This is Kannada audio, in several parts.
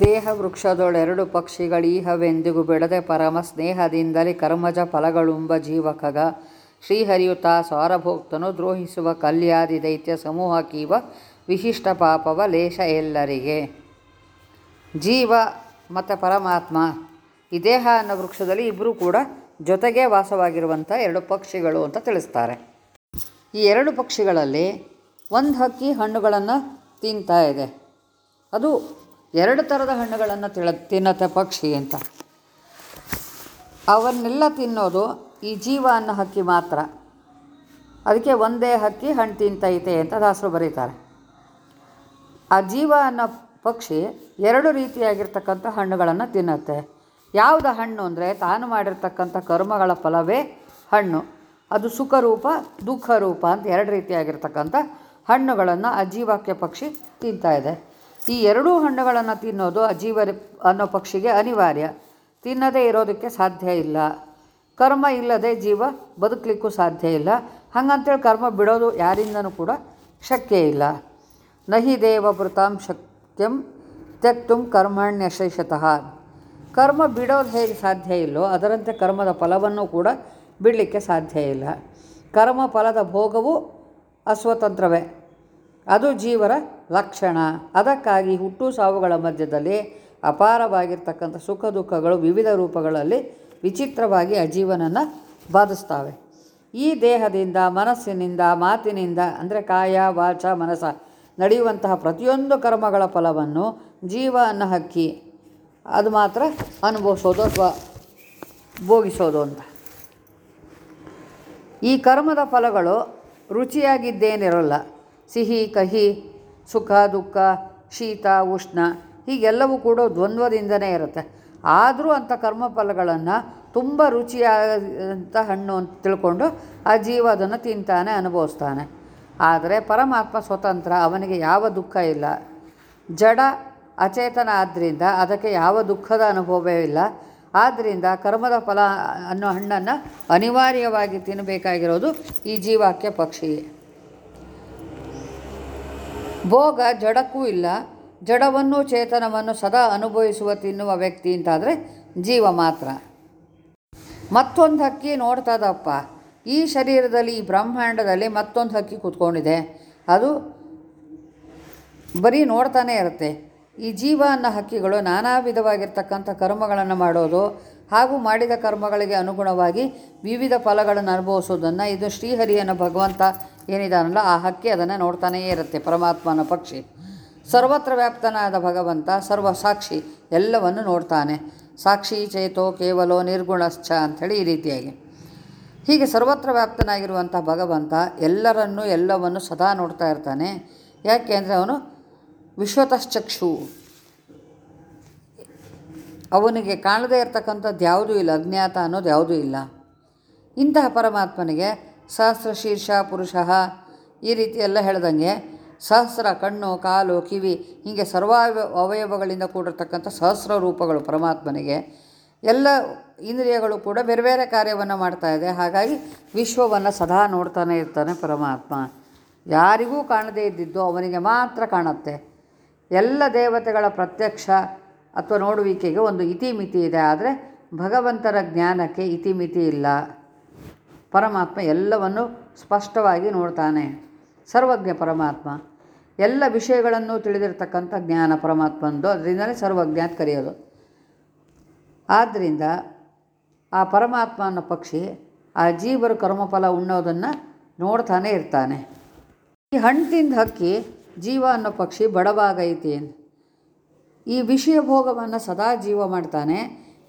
ದೇಹ ವೃಕ್ಷದೊಳೆರಡು ಪಕ್ಷಿಗಳೀಹವೆಂದಿಗೂ ಬಿಡದೆ ಪರಮ ಸ್ನೇಹದಿಂದಲೇ ಕರ್ಮಜ ಫಲಗಳುಂಬ ಜೀವಕಗ. ಶ್ರೀಹರಿಯುತ ಸಾರಭೋಕ್ತನು ದ್ರೋಹಿಸುವ ಕಲ್ಯಾದಿ ದೈತ್ಯ ಕೀವ ವಿಶಿಷ್ಟ ಪಾಪವ ಲೇಷ ಎಲ್ಲರಿಗೆ. ಜೀವ ಮತ್ತು ಪರಮಾತ್ಮ. ಈ ದೇಹ ಅನ್ನೋ ವೃಕ್ಷದಲ್ಲಿ ಇಬ್ಬರೂ ಕೂಡ ಜೊತೆಗೆ ವಾಸವಾಗಿರುವಂಥ ಎರಡು ಪಕ್ಷಿಗಳು ಅಂತ ತಿಳಿಸ್ತಾರೆ. ಈ ಎರಡು ಪಕ್ಷಿಗಳಲ್ಲಿ ಒಂದು ಹಕ್ಕಿ ಹಣ್ಣುಗಳನ್ನು ತಿಂತಾ ಇದೆ. ಅದು ಎರಡು ಥರದ ಹಣ್ಣುಗಳನ್ನು ತಿಳ ತಿನ್ನತ್ತೆ ಪಕ್ಷಿ ಅಂತ. ಅವನ್ನೆಲ್ಲ ತಿನ್ನೋದು ಈ ಜೀವ ಅನ್ನೋ ಹಕ್ಕಿ ಮಾತ್ರ. ಅದಕ್ಕೆ ಒಂದೇ ಹಕ್ಕಿ ಹಣ್ಣು ತಿಂತೈತೆ ಅಂತ ದಾಸರು ಬರೀತಾರೆ. ಆ ಜೀವ ಅನ್ನೋ ಪಕ್ಷಿ ಎರಡು ರೀತಿಯಾಗಿರ್ತಕ್ಕಂಥ ಹಣ್ಣುಗಳನ್ನು ತಿನ್ನುತ್ತೆ. ಯಾವುದು ಹಣ್ಣು ಅಂದರೆ ತಾನು ಮಾಡಿರ್ತಕ್ಕಂಥ ಕರ್ಮಗಳ ಫಲವೇ ಹಣ್ಣು. ಅದು ಸುಖರೂಪ ದುಃಖ ರೂಪ ಅಂತ ಎರಡು ರೀತಿಯಾಗಿರ್ತಕ್ಕಂಥ ಹಣ್ಣುಗಳನ್ನು ಆ ಜೀವಕ್ಕೆ ಪಕ್ಷಿ ತಿಂತಾ ಇದೆ. ಈ ಎರಡೂ ಹಣ್ಣುಗಳನ್ನು ತಿನ್ನೋದು ಅಜೀವ ಜೀವ ಅನ್ನೋ ಪಕ್ಷಿಗೆ ಅನಿವಾರ್ಯ. ತಿನ್ನದೇ ಇರೋದಕ್ಕೆ ಸಾಧ್ಯ ಇಲ್ಲ. ಕರ್ಮ ಇಲ್ಲದೆ ಜೀವ ಬದುಕಲಿಕ್ಕೂ ಸಾಧ್ಯ ಇಲ್ಲ. ಹಾಗಂತೇಳಿ ಕರ್ಮ ಬಿಡೋದು ಯಾರಿಂದನೂ ಕೂಡ ಶಕ್ಯ ಇಲ್ಲ. ನಹಿ ದೇವಭೃತಾಂ ಶಕ್ಯಂ ಕರ್ಮಣ್ಯ ಕರ್ಮಣ್ಯಶೇಷತಃ ಕರ್ಮ ಬಿಡೋದು ಹೇಗೆ ಸಾಧ್ಯ ಇಲ್ಲೋ ಅದರಂತೆ ಕರ್ಮದ ಫಲವನ್ನು ಕೂಡ ಬಿಡಲಿಕ್ಕೆ ಸಾಧ್ಯ ಇಲ್ಲ. ಕರ್ಮ ಫಲದ ಭೋಗವು ಅಸ್ವತಂತ್ರವೇ. ಅದು ಜೀವರ ಲಕ್ಷಣ. ಅದಕ್ಕಾಗಿ ಹುಟ್ಟು ಸಾವುಗಳ ಮಧ್ಯದಲ್ಲಿ ಅಪಾರವಾಗಿರ್ತಕ್ಕಂಥ ಸುಖ ದುಃಖಗಳು ವಿವಿಧ ರೂಪಗಳಲ್ಲಿ ವಿಚಿತ್ರವಾಗಿ ಆ ಜೀವನನ್ನು ಬಾಧಿಸ್ತವೆ. ಈ ದೇಹದಿಂದ, ಮನಸ್ಸಿನಿಂದ, ಮಾತಿನಿಂದ, ಅಂದರೆ ಕಾಯ, ವಾಚ ಮನಸ ನಡೆಯುವಂತಹ ಪ್ರತಿಯೊಂದು ಕರ್ಮಗಳ ಫಲವನ್ನು ಜೀವ ಅನ್ನ ಹಕ್ಕಿ. ಅದು ಮಾತ್ರ ಅನುಭವಿಸೋದು ಅಥವಾ ಭೋಗಿಸೋದು ಅಂತ. ಈ ಕರ್ಮದ ಫಲಗಳು ರುಚಿಯಾಗಿದ್ದೇನಿರಲ್ಲ ಸಿಹಿ, ಕಹಿ, ಸುಖ, ದುಃಖ, ಶೀತ, ಉಷ್ಣ ಹೀಗೆಲ್ಲವೂ ಕೂಡ ದ್ವಂದ್ವದಿಂದನೇ ಇರುತ್ತೆ. ಆದರೂ ಅಂಥ ಕರ್ಮಫಲಗಳನ್ನು ತುಂಬ ರುಚಿಯಾದಂಥ ಹಣ್ಣು ಅಂತ ತಿಳ್ಕೊಂಡು ಆ ಜೀವ ಅದನ್ನು ತಿಂತಾನೆ, ಅನುಭವಿಸ್ತಾನೆ. ಆದರೆ ಪರಮಾತ್ಮ ಸ್ವತಂತ್ರ, ಅವನಿಗೆ ಯಾವ ದುಃಖ ಇಲ್ಲ. ಜಡ ಅಚೇತನ ಆದ್ದರಿಂದ ಅದಕ್ಕೆ ಯಾವ ದುಃಖದ ಅನುಭವವೇ ಇಲ್ಲ. ಆದ್ದರಿಂದ ಕರ್ಮದ ಫಲ ಅನ್ನೋ ಹಣ್ಣನ್ನು ಅನಿವಾರ್ಯವಾಗಿ ತಿನ್ನಬೇಕಾಗಿರೋದು ಈ ಜೀವಕ್ಕೆ ಪಕ್ಷಿ ಭೋಗ ಜಡಕ್ಕೂ ಇಲ್ಲ. ಜಡವನ್ನು ಚೇತನವನ್ನು ಸದಾ ಅನುಭವಿಸುವ ತಿನ್ನುವ ವ್ಯಕ್ತಿ ಅಂತಾದರೆ ಜೀವ ಮಾತ್ರ. ಮತ್ತೊಂದು ಹಕ್ಕಿ ನೋಡ್ತದಪ್ಪ. ಈ ಶರೀರದಲ್ಲಿ ಈ ಬ್ರಹ್ಮಾಂಡದಲ್ಲಿ ಮತ್ತೊಂದು ಹಕ್ಕಿ ಕೂತ್ಕೊಂಡಿದೆ. ಅದು ಬರೀ ನೋಡ್ತಾನೆ ಇರುತ್ತೆ. ಈ ಜೀವ ಅನ್ನೋ ಹಕ್ಕಿಗಳು ನಾನಾ ವಿಧವಾಗಿರ್ತಕ್ಕಂಥ ಕರ್ಮಗಳನ್ನು ಮಾಡೋದು ಹಾಗೂ ಮಾಡಿದ ಕರ್ಮಗಳಿಗೆ ಅನುಗುಣವಾಗಿ ವಿವಿಧ ಫಲಗಳನ್ನು ಅನುಭವಿಸೋದನ್ನು ಇದು ಶ್ರೀಹರಿಯನ್ನು ಭಗವಂತ ಏನಿದಾನಲ್ಲ, ಆ ಹಕ್ಕಿ ಅದನ್ನು ನೋಡ್ತಾನೇ ಇರುತ್ತೆ, ಪರಮಾತ್ಮನ ಪಕ್ಷಿ. ಸರ್ವತ್ರ ವ್ಯಾಪ್ತನಾದ ಭಗವಂತ, ಸರ್ವ ಸಾಕ್ಷಿ ಎಲ್ಲವನ್ನು ನೋಡ್ತಾನೆ. ಸಾಕ್ಷಿ ಚೇತೋ ಕೇವಲೋ ನಿರ್ಗುಣಶ್ಚ ಅಂಥೇಳಿ ಈ ರೀತಿಯಾಗಿ. ಹೀಗೆ ಸರ್ವತ್ರ ವ್ಯಾಪ್ತನಾಗಿರುವಂಥ ಭಗವಂತ ಎಲ್ಲರನ್ನೂ, ಎಲ್ಲವನ್ನು ಸದಾ ನೋಡ್ತಾ ಇರ್ತಾನೆ. ಯಾಕೆ ಅಂದರೆ ಅವನು ವಿಶ್ವತಶ್ಚಕ್ಷು. ಅವನಿಗೆ ಕಾಣದೇ ಇರತಕ್ಕಂಥದ್ದು ಯಾವುದೂ ಇಲ್ಲ, ಅಜ್ಞಾತ ಅನ್ನೋದು ಯಾವುದೂ ಇಲ್ಲ. ಇಂತಹ ಪರಮಾತ್ಮನಿಗೆ ಸಹಸ್ರ ಶೀರ್ಷ ಪುರುಷ ಈ ರೀತಿ ಎಲ್ಲ ಹೇಳ್ದಂಗೆ ಸಹಸ್ರ ಕಣ್ಣು, ಕಾಲು, ಕಿವಿ ಹೀಗೆ ಸರ್ವ ಅವಯವಗಳಿಂದ ಕೂಡಿರ್ತಕ್ಕಂಥ ಸಹಸ್ರ ರೂಪಗಳು ಪರಮಾತ್ಮನಿಗೆ. ಎಲ್ಲ ಇಂದ್ರಿಯಗಳು ಕೂಡ ಬೇರೆ ಬೇರೆ ಕಾರ್ಯವನ್ನು ಮಾಡ್ತಾ ಇದೆ. ಹಾಗಾಗಿ ವಿಶ್ವವನ್ನು ಸದಾ ನೋಡ್ತಾನೆ ಇರ್ತಾನೆ ಪರಮಾತ್ಮ. ಯಾರಿಗೂ ಕಾಣದೇ ಇದ್ದಿದ್ದು ಅವನಿಗೆ ಮಾತ್ರ ಕಾಣುತ್ತೆ. ಎಲ್ಲ ದೇವತೆಗಳ ಪ್ರತ್ಯಕ್ಷ ಅಥವಾ ನೋಡುವಿಕೆಗೆ ಒಂದು ಇತಿಮಿತಿ ಇದೆ. ಆದರೆ ಭಗವಂತರ ಜ್ಞಾನಕ್ಕೆ ಇತಿಮಿತಿ ಇಲ್ಲ. ಪರಮಾತ್ಮ ಎಲ್ಲವನ್ನು ಸ್ಪಷ್ಟವಾಗಿ ನೋಡ್ತಾನೆ. ಸರ್ವಜ್ಞ ಪರಮಾತ್ಮ. ಎಲ್ಲ ವಿಷಯಗಳನ್ನು ತಿಳಿದಿರ್ತಕ್ಕಂಥ ಜ್ಞಾನ ಪರಮಾತ್ಮಂದು ಅದರಿಂದಲೇ ಸರ್ವಜ್ಞ ಅಂತ ಕರೆಯೋದು. ಆದ್ದರಿಂದ ಆ ಪರಮಾತ್ಮ ಅನ್ನೋ ಪಕ್ಷಿ ಆ ಜೀವರು ಕರ್ಮಫಲ ಉಣ್ಣೋದನ್ನು ನೋಡ್ತಾನೆ ಇರ್ತಾನೆ. ಈ ಹಣ್ಣು ತಿಂದ ಹಕ್ಕಿ ಜೀವ ಅನ್ನೋ ಪಕ್ಷಿ ಬಡವಾಗೈತಿ ಈ ವಿಷಯ ಭೋಗವನ್ನು ಸದಾ ಜೀವ ಮಾಡ್ತಾನೆ.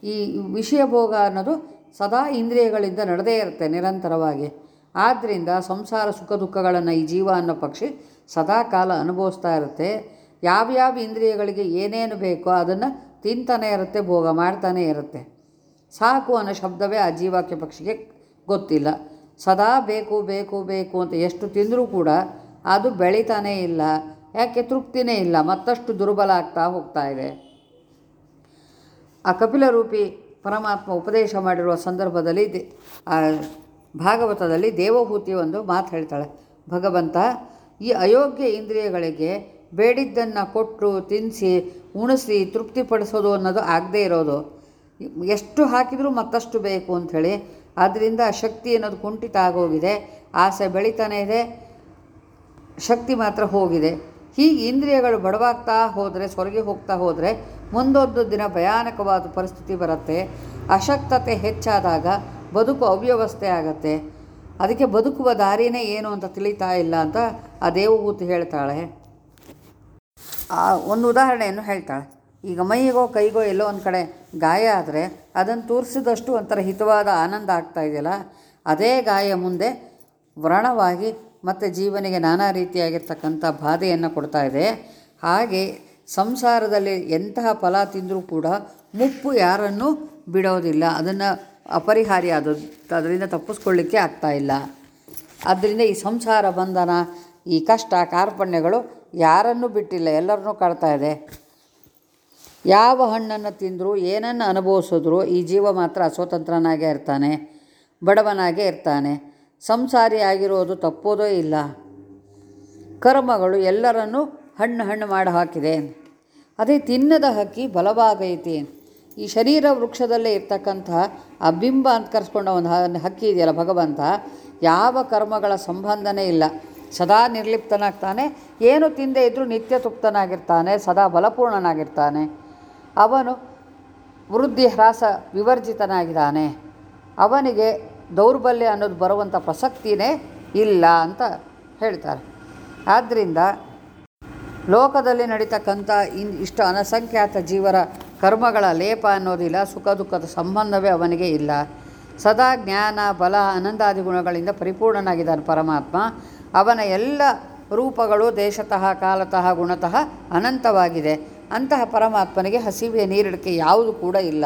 ಈ ವಿಷಯ ಭೋಗ ಅನ್ನೋದು ಸದಾ ಇಂದ್ರಿಯಗಳಿಂದ ನಡೆದೇ ಇರುತ್ತೆ ನಿರಂತರವಾಗಿ. ಆದ್ದರಿಂದ ಸಂಸಾರ ಸುಖ ದುಃಖಗಳನ್ನು ಈ ಜೀವ ಅನ್ನೋ ಪಕ್ಷಿ ಸದಾ ಕಾಲ ಅನುಭವಿಸ್ತಾ ಇರುತ್ತೆ. ಯಾವ್ಯಾವ ಇಂದ್ರಿಯಗಳಿಗೆ ಏನೇನು ಬೇಕೋ ಅದನ್ನು ತಿಂತಾನೆ ಇರುತ್ತೆ, ಭೋಗ ಮಾಡ್ತಾನೇ ಇರುತ್ತೆ. ಸಾಕು ಅನ್ನೋ ಶಬ್ದವೇ ಆ ಜೀವಕ್ಕೆ ಪಕ್ಷಿಗೆ ಗೊತ್ತಿಲ್ಲ. ಸದಾ ಬೇಕು ಬೇಕು ಬೇಕು ಅಂತ ಎಷ್ಟು ತಿಂದರೂ ಕೂಡ ಅದು ಬೆಳೀತಾನೇ ಇಲ್ಲ. ಯಾಕೆ ತೃಪ್ತಿನೇ ಇಲ್ಲ. ಮತ್ತಷ್ಟು ದುರ್ಬಲ ಆಗ್ತಾ ಹೋಗ್ತಾ ಇದೆ. ಆ ಕಪಿಲ ರೂಪಿ ಪರಮಾತ್ಮ ಉಪದೇಶ ಮಾಡಿರುವ ಸಂದರ್ಭದಲ್ಲಿ ಭಾಗವತದಲ್ಲಿ ದೇವಹೂತಿ ಒಂದು ಮಾತು ಹೇಳ್ತಾಳೆ. ಭಗವಂತ, ಈ ಅಯೋಗ್ಯ ಇಂದ್ರಿಯಗಳಿಗೆ ಬೇಡಿದ್ದನ್ನು ಕೊಟ್ಟು ತಿನ್ನಿಸಿ ಉಣಿಸಿ, ತೃಪ್ತಿಪಡಿಸೋದು ಅನ್ನೋದು ಆಗದೇ ಇರೋದು. ಎಷ್ಟು ಹಾಕಿದರೂ ಮತ್ತಷ್ಟು ಬೇಕು ಅಂಥೇಳಿ. ಆದ್ದರಿಂದ ಶಕ್ತಿ ಅನ್ನೋದು ಕುಂಠಿತ ಆಗೋಗಿದೆ. ಆಸೆ ಬೆಳೀತಾನೆ ಇದೆ. ಶಕ್ತಿ ಮಾತ್ರ ಹೋಗಿದೆ. ಹೀಗೆ ಇಂದ್ರಿಯಗಳು ಬಡವಾಗ್ತಾ ಹೋದರೆ, ಸೊರಗಿ ಹೋಗ್ತಾ ಹೋದರೆ, ಮುಂದೊಂದು ದಿನ ಭಯಾನಕವಾದ ಪರಿಸ್ಥಿತಿ ಬರುತ್ತೆ. ಅಶಕ್ತತೆ ಹೆಚ್ಚಾದಾಗ ಬದುಕು ಅವ್ಯವಸ್ಥೆ ಆಗತ್ತೆ. ಅದಕ್ಕೆ ಬದುಕುವ ದಾರಿನೇ ಏನು ಅಂತ ತಿಳಿತಾ ಇಲ್ಲ ಅಂತ ಆ ದೇವಭೂತಿ ಹೇಳ್ತಾಳೆ. ಆ ಒಂದು ಉದಾಹರಣೆಯನ್ನು ಹೇಳ್ತಾಳೆ. ಈಗ ಮೈಗೋ ಕೈಗೋ ಎಲ್ಲೋ ಒಂದು ಕಡೆ ಗಾಯ ಆದರೆ ಅದನ್ನು ತೋರಿಸಿದಷ್ಟು ಒಂಥರ ಹಿತವಾದ ಆನಂದ ಆಗ್ತಾ ಇದೆಯಲ್ಲ? ಅದೇ ಗಾಯ ಮುಂದೆ ವ್ರಣವಾಗಿ ಮತ್ತು ಜೀವನಿಗೆ ನಾನಾ ರೀತಿಯಾಗಿರ್ತಕ್ಕಂಥ ಬಾಧೆಯನ್ನು ಕೊಡ್ತಾ ಇದೆ. ಹಾಗೆ ಸಂಸಾರದಲ್ಲಿ ಎಂತಹ ಫಲ ತಿಂದರೂ ಕೂಡ ಮುಪ್ಪು ಯಾರನ್ನು ಬಿಡೋದಿಲ್ಲ. ಅದನ್ನು ಅಪರಿಹಾರ್ಯ ಅದು ಅದರಿಂದ ತಪ್ಪಿಸ್ಕೊಳ್ಳಿಕ್ಕೆ ಆಗ್ತಾ ಇಲ್ಲ. ಆದ್ದರಿಂದ ಈ ಸಂಸಾರ ಬಂಧನ, ಈ ಕಷ್ಟ, ಕಾರ್ಪಣ್ಯಗಳು ಯಾರನ್ನು ಬಿಟ್ಟಿಲ್ಲ. ಎಲ್ಲರನ್ನೂ ಕಾಡ್ತಾ ಇದೆ. ಯಾವ ಹಣ್ಣನ್ನು ತಿಂದರೂ, ಏನನ್ನು ಅನುಭವಿಸಿದ್ರು ಈ ಜೀವ ಮಾತ್ರ ಸ್ವತಂತ್ರನಾಗೇ ಇರ್ತಾನೆ, ಬಡವನಾಗೇ ಇರ್ತಾನೆ. ಸಂಸಾರಿ ಆಗಿರೋದು ತಪ್ಪೋದೇ ಇಲ್ಲ. ಕರ್ಮಗಳು ಎಲ್ಲರನ್ನೂ ಹಣ್ಣು ಹಣ್ಣು ಮಾಡಿ ಹಾಕಿದೆ. ಅದೇ ತಿನ್ನದ ಹಕ್ಕಿ ಬಲವಾಗೈತಿ ಈ ಶರೀರ ವೃಕ್ಷದಲ್ಲೇ ಇರ್ತಕ್ಕಂತಹ ಆ ಬಿಂಬ ಅಂತ ಕರೆಸ್ಕೊಂಡ ಒಂದು ಹಕ್ಕಿ ಇದೆಯಲ್ಲ ಭಗವಂತ, ಯಾವ ಕರ್ಮಗಳ ಸಂಬಂಧನೇ ಇಲ್ಲ. ಸದಾ ನಿರ್ಲಿಪ್ತನಾಗ್ತಾನೆ. ಏನು ತಿಂದೇ ಇದ್ದರೂ ನಿತ್ಯ ತೃಪ್ತನಾಗಿರ್ತಾನೆ, ಸದಾ ಬಲಪೂರ್ಣನಾಗಿರ್ತಾನೆ. ಅವನು ವೃದ್ಧಿ ಹ್ರಾಸ ವಿವರ್ಜಿತನಾಗಿದ್ದಾನೆ. ಅವನಿಗೆ ದೌರ್ಬಲ್ಯ ಅನ್ನೋದು ಬರುವಂಥ ಪ್ರಸಕ್ತಿನೇ ಇಲ್ಲ ಅಂತ ಹೇಳ್ತಾರೆ. ಆದ್ದರಿಂದ ಲೋಕದಲ್ಲಿ ನಡೀತಕ್ಕಂಥ ಇನ್ ಇಷ್ಟು ಅನಸಂಖ್ಯಾತ ಜೀವರ ಕರ್ಮಗಳ ಲೇಪ ಅನ್ನೋದಿಲ್ಲ, ಸುಖ ದುಃಖದ ಸಂಬಂಧವೇ ಅವನಿಗೆ ಇಲ್ಲ. ಸದಾ ಜ್ಞಾನ, ಬಲ, ಆನಂದಾದಿ ಗುಣಗಳಿಂದ ಪರಿಪೂರ್ಣನಾಗಿದ್ದಾನೆ ಪರಮಾತ್ಮ. ಅವನ ಎಲ್ಲ ರೂಪಗಳು ದೇಶತಃ, ಕಾಲತಃ, ಗುಣತಃ ಅನಂತವಾಗಿದೆ. ಅಂತಹ ಪರಮಾತ್ಮನಿಗೆ ಹಸಿವೆಯ ನೀರಿಡಿಕೆ ಯಾವುದು ಕೂಡ ಇಲ್ಲ.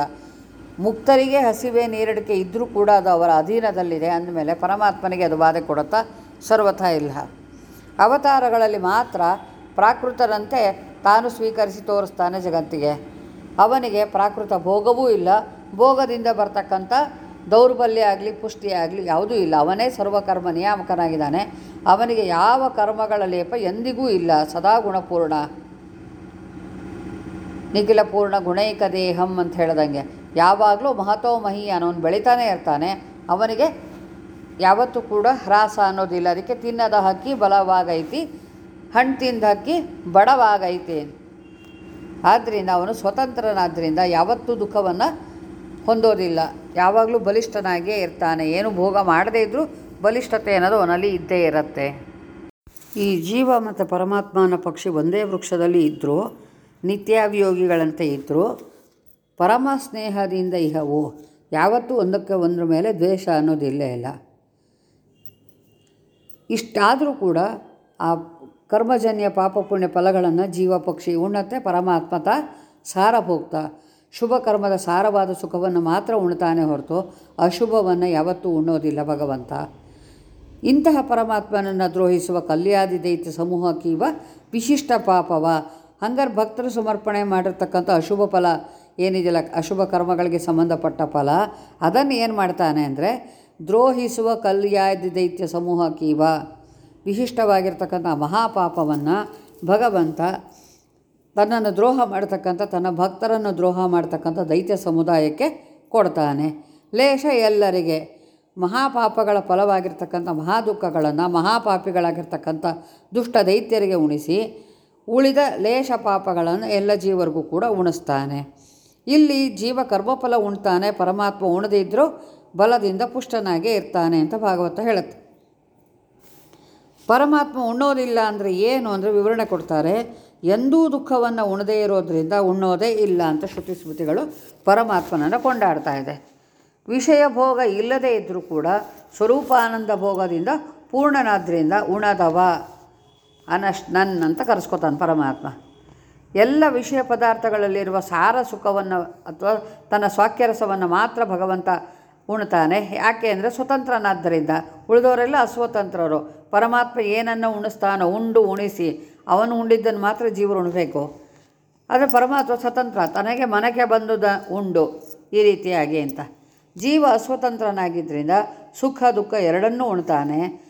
ಮುಕ್ತರಿಗೆ ಹಸಿವೆ ನೀರಡಿಕೆ ಇದ್ದರೂ ಕೂಡ ಅದು ಅವರ ಅಧೀನದಲ್ಲಿದೆ ಅಂದಮೇಲೆ ಪರಮಾತ್ಮನಿಗೆ ಅದು ಬಾಧೆ ಕೊಡುತ್ತಾ ಸರ್ವಥ ಇಲ್ಲ. ಅವತಾರಗಳಲ್ಲಿ ಮಾತ್ರ ಪ್ರಾಕೃತರಂತೆ ತಾನು ಸ್ವೀಕರಿಸಿ ತೋರಿಸ್ತಾನೆ ಜಗತ್ತಿಗೆ. ಅವನಿಗೆ ಪ್ರಾಕೃತ ಭೋಗವೂ ಇಲ್ಲ. ಭೋಗದಿಂದ ಬರ್ತಕ್ಕಂಥ ದೌರ್ಬಲ್ಯ ಆಗಲಿ, ಪುಷ್ಟಿ ಆಗಲಿ ಯಾವುದೂ ಇಲ್ಲ. ಅವನೇ ಸರ್ವಕರ್ಮ ನಿಯಾಮಕನಾಗಿದ್ದಾನೆ. ಅವನಿಗೆ ಯಾವ ಕರ್ಮಗಳ ಲೇಪ ಎಂದಿಗೂ ಇಲ್ಲ. ಸದಾ ಗುಣಪೂರ್ಣ. ನಿಖಿಲ ಪೂರ್ಣ ಗುಣೈಕ ದೇಹಂ ಅಂತ ಹೇಳ್ದಂಗೆ. ಯಾವಾಗಲೂ ಮಹತೋ ಮಹಿ ಅನ್ನೋನು ಬೆಳಿತಾನೆ ಇರ್ತಾನೆ. ಅವನಿಗೆ ಯಾವತ್ತೂ ಕೂಡ ಹ್ರಾಸ ಅನ್ನೋದಿಲ್ಲ. ಅದಕ್ಕೆ ತಿನ್ನದ ಹಕ್ಕಿ ಬಲವಾಗೈತಿ ಹಣ್ಣು ತಿಂದ ಹಕ್ಕಿ ಬಡವಾಗೈತಿ. ಆದ್ದರಿಂದ ಅವನು ಸ್ವತಂತ್ರನಾದ್ದರಿಂದ ಯಾವತ್ತೂ ದುಃಖವನ್ನು ಹೊಂದೋದಿಲ್ಲ. ಯಾವಾಗಲೂ ಬಲಿಷ್ಠನಾಗಿಯೇ ಇರ್ತಾನೆ. ಏನು ಭೋಗ ಮಾಡದೇ ಇದ್ದರೂ ಬಲಿಷ್ಠತೆ ಅನ್ನೋದು ಅವನಲ್ಲಿ ಇದ್ದೇ ಇರುತ್ತೆ. ಈ ಜೀವ ಮತ್ತು ಪರಮಾತ್ಮನ ಪಕ್ಷಿ ಒಂದೇ ವೃಕ್ಷದಲ್ಲಿ ಇದ್ದರೂ ನಿತ್ಯಾಭಿಯೋಗಿಗಳಂತೆ ಇದ್ದರೂ ಪರಮ ಸ್ನೇಹದಿಂದ ಇಹವು. ಯಾವತ್ತೂ ಒಂದಕ್ಕೆ ಒಂದ್ರ ಮೇಲೆ ದ್ವೇಷ ಅನ್ನೋದಿಲ್ಲೇ ಇಲ್ಲ ಇಷ್ಟಾದರೂ ಕೂಡ ಆ ಕರ್ಮಜನ್ಯ ಪಾಪಪುಣ್ಯ ಫಲಗಳನ್ನು ಜೀವ, ಪಕ್ಷಿ, ಉಣ್ಣತ್ತೆ ಪರಮಾತ್ಮತ ಸಾರ ಸಾರಭೋಕ್ತ ಶುಭ ಕರ್ಮದ ಸಾರವಾದ ಸುಖವನ್ನು ಮಾತ್ರ ಉಣ್ತಾನೆ ಹೊರತು ಅಶುಭವನ್ನು ಯಾವತ್ತೂ ಉಣ್ಣೋದಿಲ್ಲ ಭಗವಂತ. ಇಂತಹ ಪರಮಾತ್ಮನನ್ನು ದ್ರೋಹಿಸುವ ಕಲ್ಯಾದಿ ದೈತ್ಯ ಸಮೂಹಕ್ಕೀವ ವಿಶಿಷ್ಟ ಪಾಪವ. ಹಂಗಾರೆ ಭಕ್ತರು ಸಮರ್ಪಣೆ ಮಾಡಿರ್ತಕ್ಕಂಥ ಅಶುಭ ಫಲ ಏನಿದೆಯಲ್ಲ, ಅಶುಭ ಕರ್ಮಗಳಿಗೆ ಸಂಬಂಧಪಟ್ಟ ಫಲ. ಅದನ್ನು ಏನು ಮಾಡ್ತಾನೆ ಅಂದರೆ, ದ್ರೋಹಿಸುವ ಕಲ್ಯಾದಿ ದೈತ್ಯ ಸಮೂಹ ಕೀವ ವಿಶಿಷ್ಟವಾಗಿರ್ತಕ್ಕಂಥ ಮಹಾಪಾಪವನ್ನು ಭಗವಂತ ತನ್ನನ್ನು ದ್ರೋಹ ಮಾಡ್ತಕ್ಕಂಥ, ತನ್ನ ಭಕ್ತರನ್ನು ದ್ರೋಹ ಮಾಡ್ತಕ್ಕಂಥ ದೈತ್ಯ ಸಮುದಾಯಕ್ಕೆ ಕೊಡ್ತಾನೆ. ಲೇಷ ಎಲ್ಲರಿಗೆ ಮಹಾಪಾಪಗಳ ಫಲವಾಗಿರ್ತಕ್ಕಂಥ ಮಹಾದುಃಖಗಳನ್ನು, ಮಹಾಪಾಪಿಗಳಾಗಿರ್ತಕ್ಕಂಥ ದುಷ್ಟ ದೈತ್ಯರಿಗೆ ಉಣಿಸಿ, ಉಳಿದ ಲೇಷ ಪಾಪಗಳನ್ನು ಎಲ್ಲ ಜೀವರಿಗೂ ಕೂಡ ಉಣಿಸ್ತಾನೆ. ಇಲ್ಲಿ ಜೀವ ಕರ್ಮಫಲ ಉಣ್ತಾನೆ ಪರಮಾತ್ಮ ಉಣದೇ ಇದ್ದರೂ ಬಲದಿಂದ ಪುಷ್ಟನಾಗೇ ಇರ್ತಾನೆ ಅಂತ ಭಾಗವತ ಹೇಳುತ್ತೆ. ಪರಮಾತ್ಮ ಉಣ್ಣೋದಿಲ್ಲ ಅಂದರೆ ಏನು ಅಂದರೆ ವಿವರಣೆ ಕೊಡ್ತಾರೆ, ಎಂದೂ ದುಃಖವನ್ನು ಉಣದೇ ಇರೋದರಿಂದ ಉಣ್ಣೋದೇ ಇಲ್ಲ ಅಂತ ಶ್ರುತಿ ಸ್ಮೃತಿಗಳು ಪರಮಾತ್ಮನನ್ನು ಕೊಂಡಾಡ್ತಾ ಇದೆ. ವಿಷಯ ಭೋಗ ಇಲ್ಲದೇ ಇದ್ದರೂ ಕೂಡ ಸ್ವರೂಪಾನಂದ ಭೋಗದಿಂದ ಪೂರ್ಣನಾದ್ರಿಂದ ಉಣದವ ಅನಶ್ ನನ್ನಂತ ಕರೆಸ್ಕೊತಾನೆ ಪರಮಾತ್ಮ. ಎಲ್ಲ ವಿಷಯ ಪದಾರ್ಥಗಳಲ್ಲಿರುವ ಸಾರ ಸುಖವನ್ನು ಅಥವಾ ತನ್ನ ಸ್ವಾಕ್ಯರಸವನ್ನು ಮಾತ್ರ ಭಗವಂತ ಉಣ್ತಾನೆ. ಯಾಕೆ ಅಂದರೆ ಸ್ವತಂತ್ರನಾದ್ದರಿಂದ. ಉಳಿದವರೆಲ್ಲ ಅಸ್ವತಂತ್ರರು. ಪರಮಾತ್ಮ ಏನನ್ನು ಉಣಿಸ್ತಾನೋ ಉಂಡು ಉಣಿಸಿ ಅವನು ಉಂಡಿದ್ದನ್ನು ಮಾತ್ರ ಜೀವರು ಉಣಬೇಕು. ಆದರೆ ಪರಮಾತ್ಮ ಸ್ವತಂತ್ರ. ತನಗೆ ಮನಕ್ಕೆ ಬಂದುದ ಉಂಡು ಈ ರೀತಿಯಾಗಿ ಅಂತ. ಜೀವ ಅಸ್ವತಂತ್ರನಾಗಿದ್ದರಿಂದ ಸುಖ ದುಃಖ ಎರಡನ್ನೂ ಉಣ್ತಾನೆ.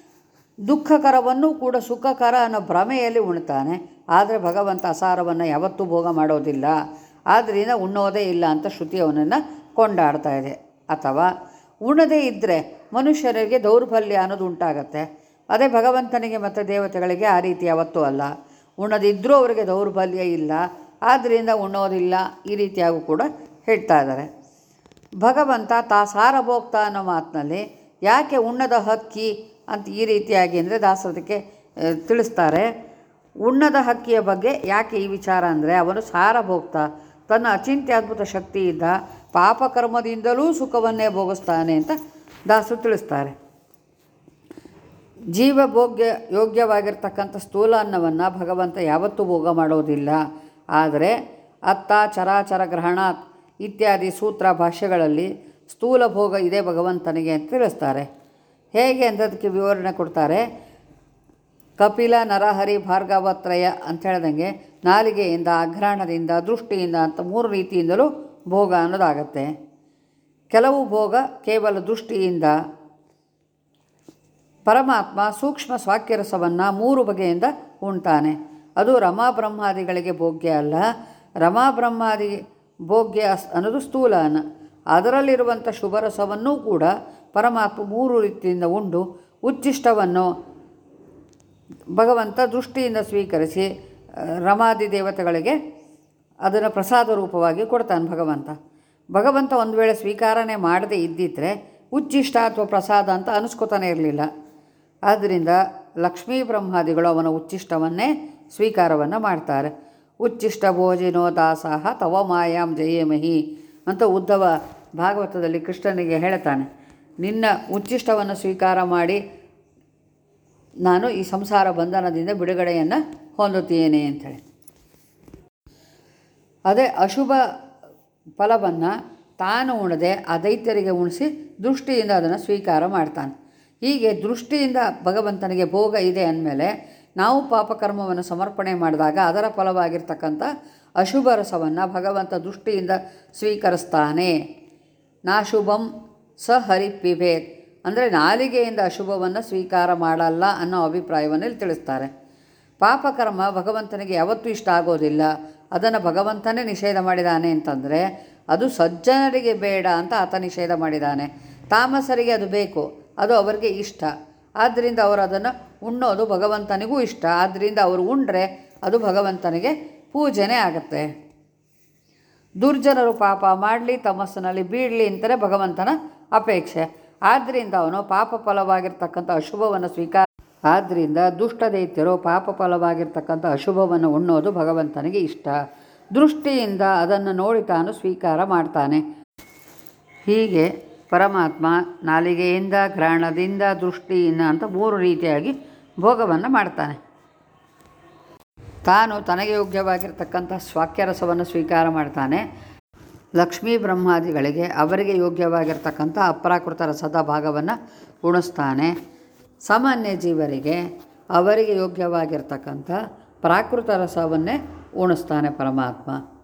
ದುಃಖಕರವನ್ನು ಕೂಡ ಸುಖಕರ ಅನ್ನೋ ಭ್ರಮೆಯಲ್ಲಿ ಉಣ್ತಾನೆ. ಆದರೆ ಭಗವಂತ ಅಸಾರವನ್ನು ಯಾವತ್ತೂ ಭೋಗ ಮಾಡೋದಿಲ್ಲ. ಆದ್ದರಿಂದ ಉಣ್ಣೋದೇ ಇಲ್ಲ ಅಂತ ಶ್ರುತಿ ಅವನನ್ನು ಕೊಂಡಾಡ್ತಾ ಇದೆ. ಅಥವಾ ಉಣದೇ ಇದ್ದರೆ ಮನುಷ್ಯರಿಗೆ ದೌರ್ಬಲ್ಯ ಅನ್ನೋದು ಉಂಟಾಗತ್ತೆ. ಅದೇ ಭಗವಂತನಿಗೆ ಮತ್ತು ದೇವತೆಗಳಿಗೆ ಆ ರೀತಿ ಯಾವತ್ತೂ ಅಲ್ಲ. ಉಣದಿದ್ದರೂ ಅವರಿಗೆ ದೌರ್ಬಲ್ಯ ಇಲ್ಲ. ಆದ್ದರಿಂದ ಉಣ್ಣೋದಿಲ್ಲ ಈ ರೀತಿಯಾಗೂ ಕೂಡ ಹೇಳ್ತಾ ಇದ್ದಾರೆ. ಭಗವಂತ ತಾ ಸಾರಭೋಕ್ತ ಅನ್ನೋ ಮಾತಿನಲ್ಲಿ ಯಾಕೆ ಉಣ್ಣದ ಹಕ್ಕಿ ಅಂತ ಈ ರೀತಿಯಾಗಿ ಅಂದರೆ ದಾಸೋದಕ್ಕೆ ತಿಳಿಸ್ತಾರೆ. ಉಣ್ಣದ ಹಕ್ಕಿಯ ಬಗ್ಗೆ ಯಾಕೆ ಈ ವಿಚಾರ ಅಂದರೆ, ಅವನು ಸಾರಭೋಗ್ತ ತನ್ನ ಅಚಿಂತ್ಯ ಅದ್ಭುತ ಶಕ್ತಿಯಿಂದ ಪಾಪಕರ್ಮದಿಂದಲೂ ಸುಖವನ್ನೇ ಭೋಗಿಸ್ತಾನೆ ಅಂತ ದಾಸರು ತಿಳಿಸ್ತಾರೆ. ಜೀವ ಭೋಗ್ಯ ಯೋಗ್ಯವಾಗಿರ್ತಕ್ಕಂಥ ಸ್ಥೂಲ ಅನ್ನವನ್ನು ಭಗವಂತ ಯಾವತ್ತೂ ಭೋಗ ಮಾಡೋದಿಲ್ಲ. ಆದರೆ ಅತ್ತ, ಚರಾಚರ ಗ್ರಹಣ ಇತ್ಯಾದಿ ಸೂತ್ರ ಭಾಷೆಗಳಲ್ಲಿ ಸ್ಥೂಲ ಭೋಗ ಇದೆ ಭಗವಂತನಿಗೆ ಅಂತ ತಿಳಿಸ್ತಾರೆ. ಹೇಗೆ ಅಂತ ಅದಕ್ಕೆ ವಿವರಣೆ ಕೊಡ್ತಾರೆ? ಕಪಿಲ ನರಹರಿ ಭಾರ್ಗವತ್ರಯ ಅಂತ ಹೇಳ್ದಂಗೆ ನಾಲಿಗೆಯಿಂದ, ಅಘ್ರಾಣದಿಂದ, ದೃಷ್ಟಿಯಿಂದ ಅಂತ ಮೂರು ರೀತಿಯಿಂದಲೂ ಭೋಗ ಅನ್ನೋದಾಗತ್ತೆ. ಕೆಲವು ಭೋಗ ಕೇವಲ ದೃಷ್ಟಿಯಿಂದ, ಪರಮಾತ್ಮ ಸೂಕ್ಷ್ಮ ಸ್ವಾಕ್ಯರಸವನ್ನು ಮೂರು ಬಗೆಯಿಂದ ಉಣ್ತಾನೆ ಅದು ರಮಾ ಬ್ರಹ್ಮಾದಿಗಳಿಗೆ ಭೋಗ್ಯ ಅಲ್ಲ. ರಮಾ ಬ್ರಹ್ಮಾದಿ ಭೋಗ್ಯ ಅನ್ನೋದು ಸ್ಥೂಲ ಅನ್ನ ಅದರಲ್ಲಿರುವಂಥ ಶುಭರಸವನ್ನೂ ಕೂಡ ಪರಮಾತ್ಮ ಮೂರು ರೀತಿಯಿಂದ ಉಂಡು ಉಚ್ಚಿಷ್ಟವನ್ನು ಭಗವಂತ ದೃಷ್ಟಿಯಿಂದ ಸ್ವೀಕರಿಸಿ ರಮಾದಿ ದೇವತೆಗಳಿಗೆ ಅದನ್ನು ಪ್ರಸಾದ ರೂಪವಾಗಿ ಕೊಡ್ತಾನೆ ಭಗವಂತ. ಭಗವಂತ ಒಂದು ವೇಳೆ ಸ್ವೀಕಾರನೆ ಮಾಡದೇ ಇದ್ದಿದ್ದರೆ ಉಚ್ಚಿಷ್ಟ ಅಥವಾ ಪ್ರಸಾದ ಅಂತ ಅನಿಸ್ಕೋತಾನೆ ಇರಲಿಲ್ಲ. ಆದ್ದರಿಂದ ಲಕ್ಷ್ಮೀ ಬ್ರಹ್ಮಾದಿಗಳು ಅವನ ಉಚ್ಚಿಷ್ಟವನ್ನೇ ಸ್ವೀಕಾರವನ್ನು ಮಾಡ್ತಾರೆ. ಉಚ್ಚಿಷ್ಟ ಭೋಜಿನೋ ದಾಸಾಹ ತವ ಮಾಯಾಂ ಜಯೇಮಹಿ ಅಂತ ಉದ್ಧವ ಭಾಗವತದಲ್ಲಿ ಕೃಷ್ಣನಿಗೆ ಹೇಳ್ತಾನೆ. ನಿನ್ನ ಉಚ್ಚಿಷ್ಟವನ್ನು ಸ್ವೀಕಾರ ಮಾಡಿ ನಾನು ಈ ಸಂಸಾರ ಬಂಧನದಿಂದ ಬಿಡುಗಡೆಯನ್ನು ಹೊಂದುತ್ತೇನೆ ಅಂಥೇಳಿ. ಅದೇ ಅಶುಭ ಫಲವನ್ನು ತಾನು ಉಣದೆ ಆ ದೈತ್ಯರಿಗೆ ಉಣಿಸಿ ದೃಷ್ಟಿಯಿಂದ ಅದನ್ನು ಸ್ವೀಕಾರ ಮಾಡ್ತಾನೆ. ಹೀಗೆ ದೃಷ್ಟಿಯಿಂದ ಭಗವಂತನಿಗೆ ಭೋಗ ಇದೆ ಅಂದಮೇಲೆ ನಾವು ಪಾಪಕರ್ಮವನ್ನು ಸಮರ್ಪಣೆ ಮಾಡಿದಾಗ ಅದರ ಫಲವಾಗಿರ್ತಕ್ಕಂಥ ಅಶುಭ ರಸವನ್ನು ಭಗವಂತ ದೃಷ್ಟಿಯಿಂದ ಸ್ವೀಕರಿಸ್ತಾನೆ. ನಾಶುಭಂ ಸ ಹರಿಪಿಭೇದ್ ಅಂದರೆ ನಾಲಿಗೆಯಿಂದ ಅಶುಭವನ್ನು ಸ್ವೀಕಾರ ಮಾಡಲ್ಲ ಅನ್ನೋ ಅಭಿಪ್ರಾಯವನ್ನು ಇಲ್ಲಿ ತಿಳಿಸ್ತಾರೆ. ಪಾಪಕರ್ಮ ಭಗವಂತನಿಗೆ ಯಾವತ್ತೂ ಇಷ್ಟ ಆಗೋದಿಲ್ಲ. ಅದನ್ನು ಭಗವಂತನೇ ನಿಷೇಧ ಮಾಡಿದ್ದಾನೆ ಅಂತಂದರೆ ಅದು ಸಜ್ಜನರಿಗೆ ಬೇಡ ಅಂತ ಆತ ನಿಷೇಧ ಮಾಡಿದ್ದಾನೆ ತಾಮಸರಿಗೆ ಅದು ಬೇಕು, ಅದು ಅವರಿಗೆ ಇಷ್ಟ. ಆದ್ದರಿಂದ ಅವರು ಅದನ್ನು ಉಣ್ಣೋದು ಭಗವಂತನಿಗೂ ಇಷ್ಟ. ಆದ್ದರಿಂದ ಅವರು ಉಂಡ್ರೆ ಅದು ಭಗವಂತನಿಗೆ ಪೂಜೆನೇ ಆಗುತ್ತೆ. ದುರ್ಜನರು ಪಾಪ ಮಾಡಲಿ, ತಮಸ್ಸಿನಲ್ಲಿ ಬೀಳಲಿ ಅಂತಲೇ ಭಗವಂತನ ಅಪೇಕ್ಷೆ. ಆದ್ದರಿಂದ ಅವನು ಪಾಪ ಫಲವಾಗಿರ್ತಕ್ಕಂಥ ಅಶುಭವನ್ನು ಸ್ವೀಕಾರ ಆದ್ದರಿಂದ ದುಷ್ಟ ದೈತ್ಯರು ಪಾಪ ಫಲವಾಗಿರ್ತಕ್ಕಂಥ ಅಶುಭವನ್ನು ಉಣ್ಣೋದು ಭಗವಂತನಿಗೆ ಇಷ್ಟ. ದೃಷ್ಟಿಯಿಂದ ಅದನ್ನು ನೋಡಿ ತಾನು ಸ್ವೀಕಾರ ಮಾಡ್ತಾನೆ. ಹೀಗೆ ಪರಮಾತ್ಮ ನಾಲಿಗೆಯಿಂದ, ಘ್ರಾಣದಿಂದ, ದೃಷ್ಟಿಯಿಂದ ಅಂತ ಮೂರು ರೀತಿಯಾಗಿ ಭೋಗವನ್ನು ಮಾಡ್ತಾನೆ. ತಾನು ತನಗೆ ಯೋಗ್ಯವಾಗಿರ್ತಕ್ಕಂಥ ಸ್ವಾಕ್ಯರಸವನ್ನು ಸ್ವೀಕಾರ ಮಾಡ್ತಾನೆ. ಲಕ್ಷ್ಮೀ ಬ್ರಹ್ಮಾದಿಗಳಿಗೆ ಅವರಿಗೆ ಯೋಗ್ಯವಾಗಿರ್ತಕ್ಕಂಥ ಅಪ್ರಾಕೃತ ರಸದ ಭಾಗವನ್ನು ಉಣಿಸ್ತಾನೆ. ಸಾಮಾನ್ಯ ಜೀವರಿಗೆ ಅವರಿಗೆ ಯೋಗ್ಯವಾಗಿರ್ತಕ್ಕಂಥ ಪ್ರಾಕೃತ ರಸವನ್ನೇ ಉಣಿಸ್ತಾನೆ ಪರಮಾತ್ಮ.